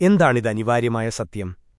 എന്താണിത് അനിവാര്യമായ സത്യം?